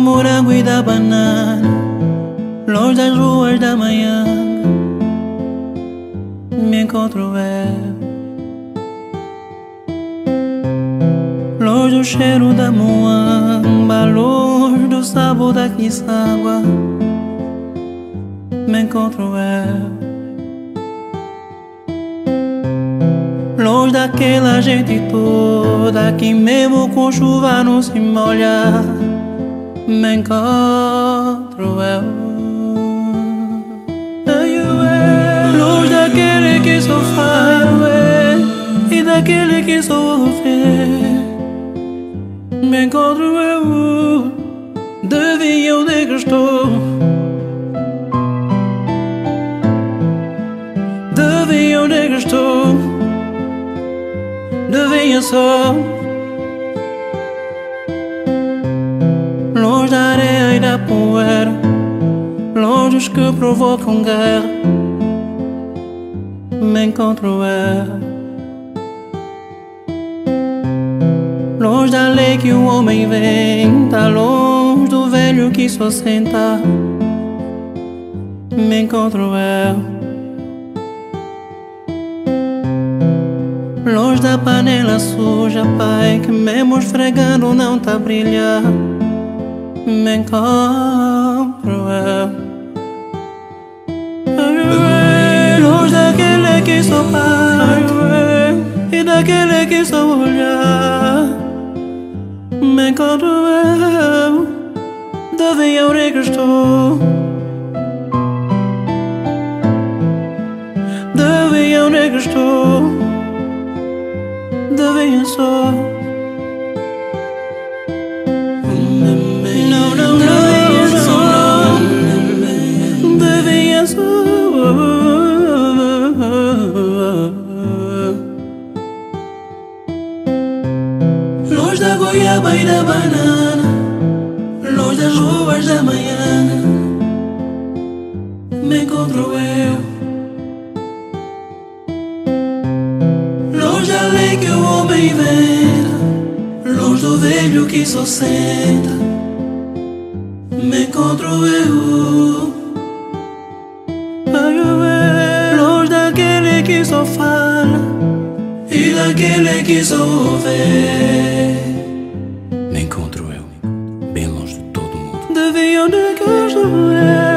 morango e da banana, longe das ruas da manhã, me encontro eu. Longe do cheiro da muamba, longe do sabor da quiçágua, me encontro eu. Longe daquela gente toda que mesmo com chuva não se molha Me encontro eu. Longe daquele que só faz E daquele que só ouve Me encontro eu Devia onde que estou. Devia onde que estou. Devia só e Longe os que provocam guerra Me encontro eu Longe da lei que o homem inventa Longe do velho que só senta Me encontro eu Longe da panela suja, pai Que mesmo esfregando não tá brilhar Me encontro eu Longe daquele que só pai E daquele que só olhar Me encontro eu Devia onde que estou Devia onde que estou devia E da banana Longe das ruas da manhã. Me encontro eu. Longe da lei que o homem inventa Longe do velho que só senta. Me encontro eu. Longe daquele que só fala E daquele que só ouve Me encontro eu, bem longe de todo